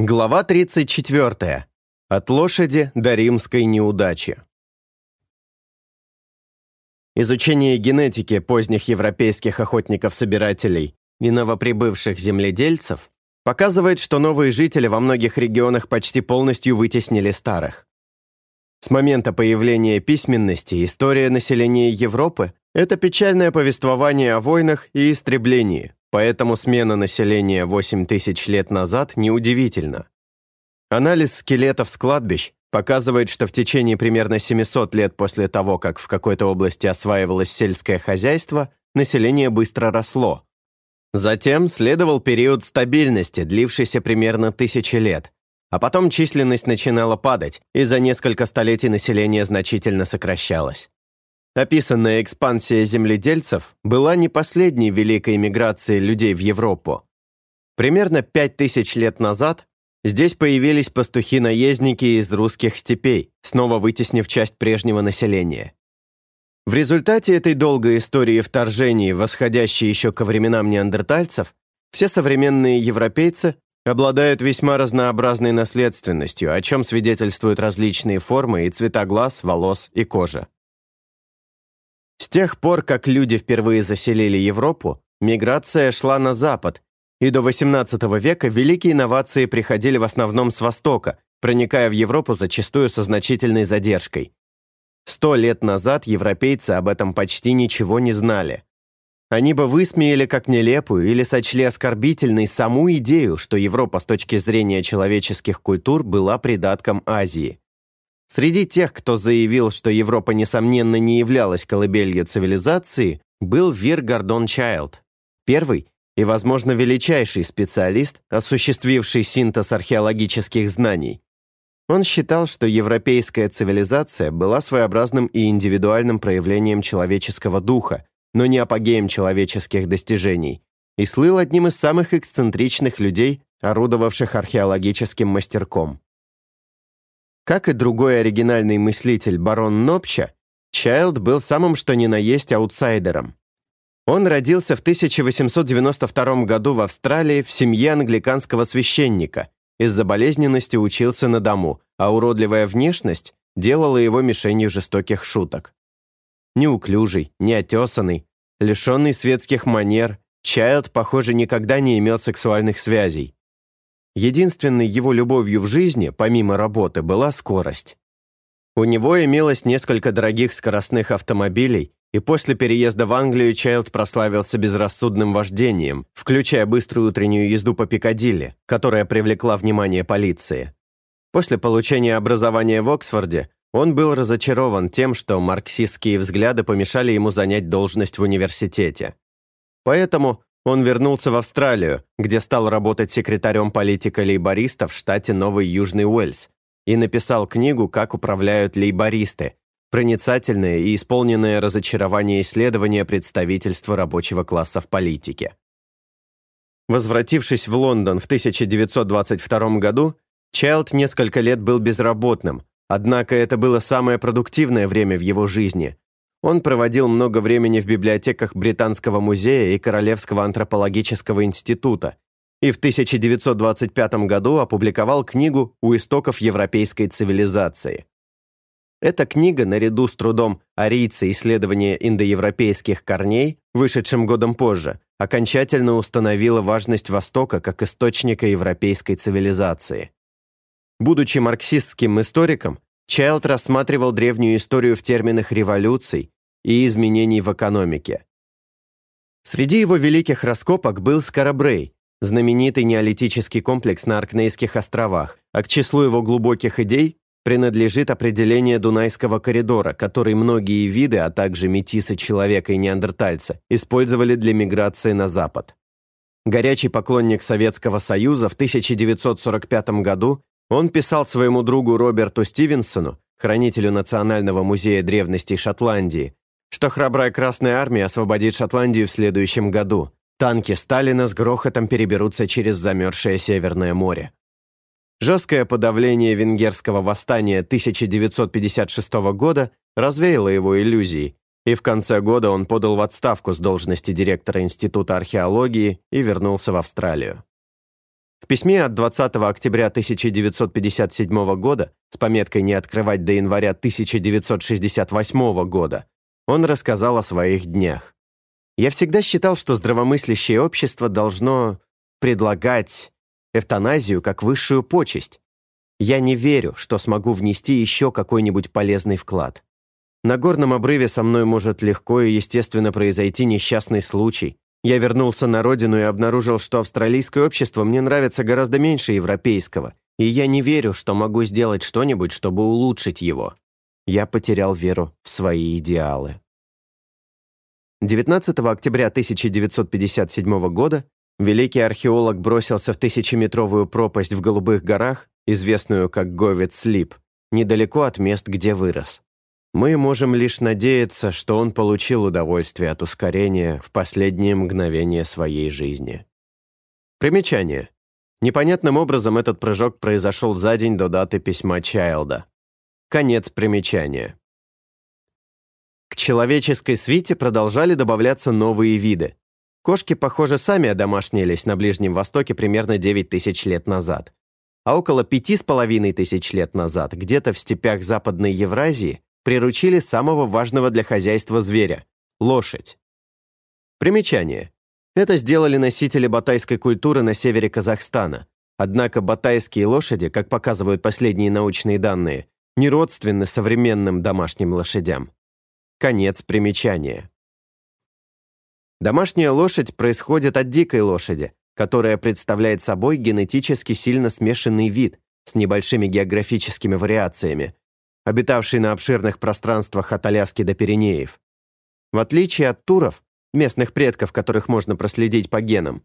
Глава 34. От лошади до римской неудачи. Изучение генетики поздних европейских охотников-собирателей и новоприбывших земледельцев показывает, что новые жители во многих регионах почти полностью вытеснили старых. С момента появления письменности история населения Европы – это печальное повествование о войнах и истреблении, поэтому смена населения 8 тысяч лет назад неудивительна. Анализ скелетов с кладбищ показывает, что в течение примерно 700 лет после того, как в какой-то области осваивалось сельское хозяйство, население быстро росло. Затем следовал период стабильности, длившийся примерно тысячи лет, а потом численность начинала падать, и за несколько столетий население значительно сокращалось. Описанная экспансия земледельцев была не последней великой миграцией людей в Европу. Примерно пять тысяч лет назад здесь появились пастухи-наездники из русских степей, снова вытеснив часть прежнего населения. В результате этой долгой истории вторжений, восходящей еще ко временам неандертальцев, все современные европейцы обладают весьма разнообразной наследственностью, о чем свидетельствуют различные формы и цвета глаз, волос и кожи. С тех пор, как люди впервые заселили Европу, миграция шла на запад, и до XVIII века великие инновации приходили в основном с востока, проникая в Европу зачастую со значительной задержкой. Сто лет назад европейцы об этом почти ничего не знали. Они бы высмеяли как нелепую или сочли оскорбительной саму идею, что Европа с точки зрения человеческих культур была придатком Азии. Среди тех, кто заявил, что Европа, несомненно, не являлась колыбелью цивилизации, был Вир Гордон Чайлд, первый и, возможно, величайший специалист, осуществивший синтез археологических знаний. Он считал, что европейская цивилизация была своеобразным и индивидуальным проявлением человеческого духа, но не апогеем человеческих достижений, и слыл одним из самых эксцентричных людей, орудовавших археологическим мастерком. Как и другой оригинальный мыслитель барон Нопча, Чайлд был самым что ни на есть аутсайдером. Он родился в 1892 году в Австралии в семье англиканского священника. Из-за болезненности учился на дому, а уродливая внешность делала его мишенью жестоких шуток. Неуклюжий, неотесанный, лишенный светских манер, Чайлд, похоже, никогда не имел сексуальных связей. Единственной его любовью в жизни, помимо работы, была скорость. У него имелось несколько дорогих скоростных автомобилей, и после переезда в Англию Чайлд прославился безрассудным вождением, включая быструю утреннюю езду по Пикадилли, которая привлекла внимание полиции. После получения образования в Оксфорде он был разочарован тем, что марксистские взгляды помешали ему занять должность в университете. Поэтому он вернулся в Австралию, где стал работать секретарем политика лейбориста в штате Новый Южный Уэльс и написал книгу «Как управляют лейбористы», проницательное и исполненное разочарование исследования представительства рабочего класса в политике. Возвратившись в Лондон в 1922 году, Чайлд несколько лет был безработным, однако это было самое продуктивное время в его жизни, он проводил много времени в библиотеках Британского музея и Королевского антропологического института и в 1925 году опубликовал книгу «У истоков европейской цивилизации». Эта книга, наряду с трудом «Арийцы. Исследования индоевропейских корней», вышедшим годом позже, окончательно установила важность Востока как источника европейской цивилизации. Будучи марксистским историком, Чайлд рассматривал древнюю историю в терминах революций и изменений в экономике. Среди его великих раскопок был Скарабрей, знаменитый неолитический комплекс на Аркнейских островах, а к числу его глубоких идей принадлежит определение Дунайского коридора, который многие виды, а также метисы человека и неандертальца, использовали для миграции на запад. Горячий поклонник Советского Союза в 1945 году он писал своему другу Роберту Стивенсону, хранителю Национального музея древностей Шотландии, что храбрая Красная Армия освободит Шотландию в следующем году. Танки Сталина с грохотом переберутся через замерзшее Северное море. Жесткое подавление венгерского восстания 1956 года развеяло его иллюзии, и в конце года он подал в отставку с должности директора Института археологии и вернулся в Австралию. В письме от 20 октября 1957 года с пометкой «Не открывать до января 1968 года» он рассказал о своих днях. «Я всегда считал, что здравомыслящее общество должно предлагать эвтаназию как высшую почесть. Я не верю, что смогу внести еще какой-нибудь полезный вклад. На горном обрыве со мной может легко и естественно произойти несчастный случай, я вернулся на родину и обнаружил, что австралийское общество мне нравится гораздо меньше европейского, и я не верю, что могу сделать что-нибудь, чтобы улучшить его. Я потерял веру в свои идеалы. 19 октября 1957 года великий археолог бросился в тысячеметровую пропасть в Голубых горах, известную как Говет Слип, недалеко от мест, где вырос. Мы можем лишь надеяться, что он получил удовольствие от ускорения в последние мгновения своей жизни. Примечание. Непонятным образом этот прыжок произошел за день до даты письма Чайлда. Конец примечания. К человеческой свите продолжали добавляться новые виды. Кошки, похоже, сами одомашнились на Ближнем Востоке примерно 9 тысяч лет назад. А около пяти с половиной тысяч лет назад, где-то в степях Западной Евразии, приручили самого важного для хозяйства зверя – лошадь. Примечание. Это сделали носители батайской культуры на севере Казахстана. Однако батайские лошади, как показывают последние научные данные, не родственны современным домашним лошадям. Конец примечания. Домашняя лошадь происходит от дикой лошади, которая представляет собой генетически сильно смешанный вид с небольшими географическими вариациями, обитавший на обширных пространствах от Аляски до Пиренеев. В отличие от туров, местных предков, которых можно проследить по генам,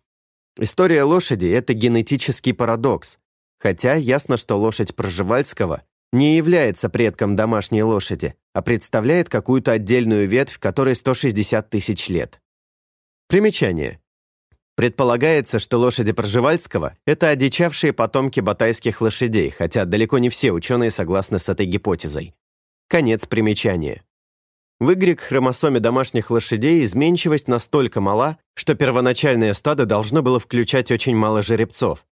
история лошади – это генетический парадокс, хотя ясно, что лошадь Проживальского не является предком домашней лошади, а представляет какую-то отдельную ветвь, которой 160 тысяч лет. Примечание. Предполагается, что лошади Пржевальского – это одичавшие потомки батайских лошадей, хотя далеко не все ученые согласны с этой гипотезой. Конец примечания. В Y-хромосоме домашних лошадей изменчивость настолько мала, что первоначальное стадо должно было включать очень мало жеребцов.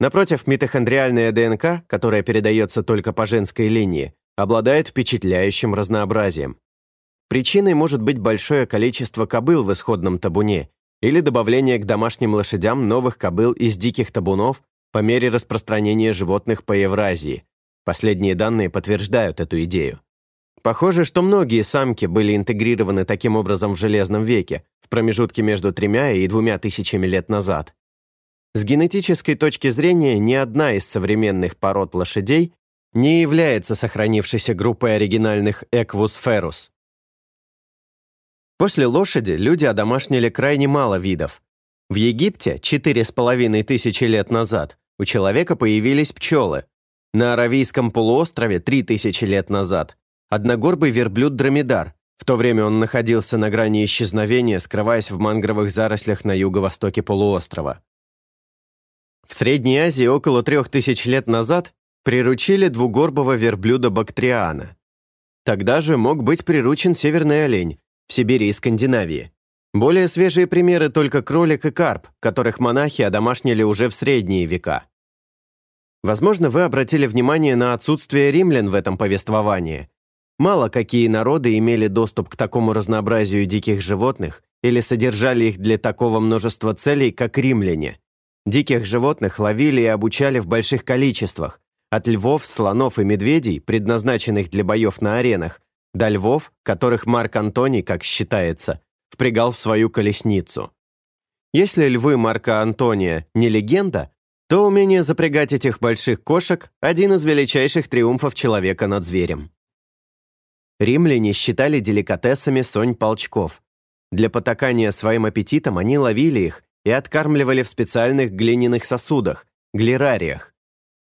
Напротив, митохондриальная ДНК, которая передается только по женской линии, обладает впечатляющим разнообразием. Причиной может быть большое количество кобыл в исходном табуне или добавление к домашним лошадям новых кобыл из диких табунов по мере распространения животных по Евразии. Последние данные подтверждают эту идею. Похоже, что многие самки были интегрированы таким образом в Железном веке, в промежутке между тремя и двумя тысячами лет назад. С генетической точки зрения ни одна из современных пород лошадей не является сохранившейся группой оригинальных Equus ferus. После лошади люди одомашнили крайне мало видов. В Египте четыре с половиной тысячи лет назад у человека появились пчелы. На Аравийском полуострове три тысячи лет назад одногорбый верблюд-дромедар. В то время он находился на грани исчезновения, скрываясь в мангровых зарослях на юго-востоке полуострова. В Средней Азии около трех тысяч лет назад приручили двугорбого верблюда Бактриана. Тогда же мог быть приручен северный олень, в Сибири и Скандинавии. Более свежие примеры только кролик и карп, которых монахи одомашнили уже в средние века. Возможно, вы обратили внимание на отсутствие римлян в этом повествовании. Мало какие народы имели доступ к такому разнообразию диких животных или содержали их для такого множества целей, как римляне. Диких животных ловили и обучали в больших количествах, от львов, слонов и медведей, предназначенных для боев на аренах, до львов, которых Марк Антоний, как считается, впрягал в свою колесницу. Если львы Марка Антония не легенда, то умение запрягать этих больших кошек – один из величайших триумфов человека над зверем. Римляне считали деликатесами сонь-полчков. Для потакания своим аппетитом они ловили их и откармливали в специальных глиняных сосудах – глирариях.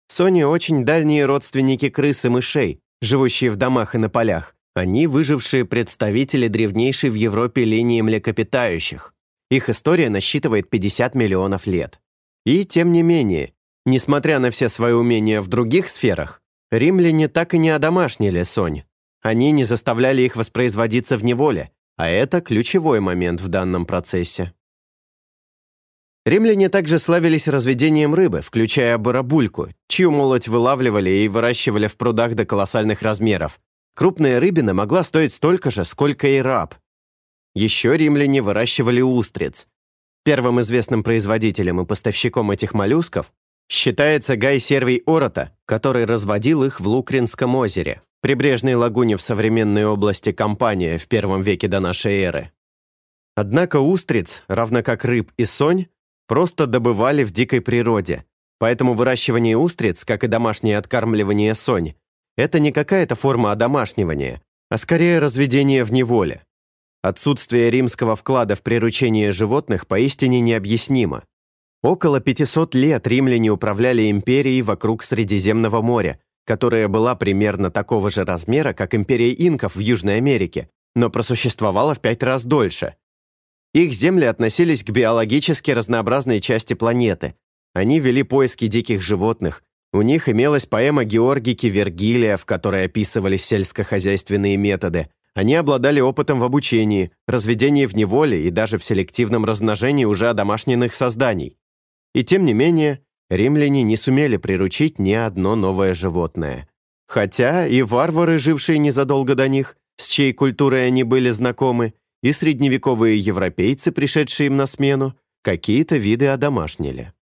Сони очень дальние родственники крыс и мышей, живущие в домах и на полях, они выжившие представители древнейшей в Европе линии млекопитающих. Их история насчитывает 50 миллионов лет. И тем не менее, несмотря на все свои умения в других сферах, римляне так и не одомашнили сонь. Они не заставляли их воспроизводиться в неволе, а это ключевой момент в данном процессе. Римляне также славились разведением рыбы, включая барабульку, чью молоть вылавливали и выращивали в прудах до колоссальных размеров. Крупная рыбина могла стоить столько же, сколько и раб. Еще римляне выращивали устриц. Первым известным производителем и поставщиком этих моллюсков считается Гай Сервий Орота, который разводил их в Лукринском озере, прибрежной лагуне в современной области Кампания в первом веке до нашей эры. Однако устриц, равно как рыб и сонь, просто добывали в дикой природе, поэтому выращивание устриц, как и домашнее откармливание сонь, это не какая-то форма одомашнивания, а скорее разведение в неволе. Отсутствие римского вклада в приручение животных поистине необъяснимо. Около 500 лет римляне управляли империей вокруг Средиземного моря, которая была примерно такого же размера, как империя инков в Южной Америке, но просуществовала в пять раз дольше. Их земли относились к биологически разнообразной части планеты. Они вели поиски диких животных. У них имелась поэма Георгики Вергилия, в которой описывались сельскохозяйственные методы – они обладали опытом в обучении, разведении в неволе и даже в селективном размножении уже одомашненных созданий. И тем не менее, римляне не сумели приручить ни одно новое животное. Хотя и варвары, жившие незадолго до них, с чьей культурой они были знакомы, и средневековые европейцы, пришедшие им на смену, какие-то виды одомашнили.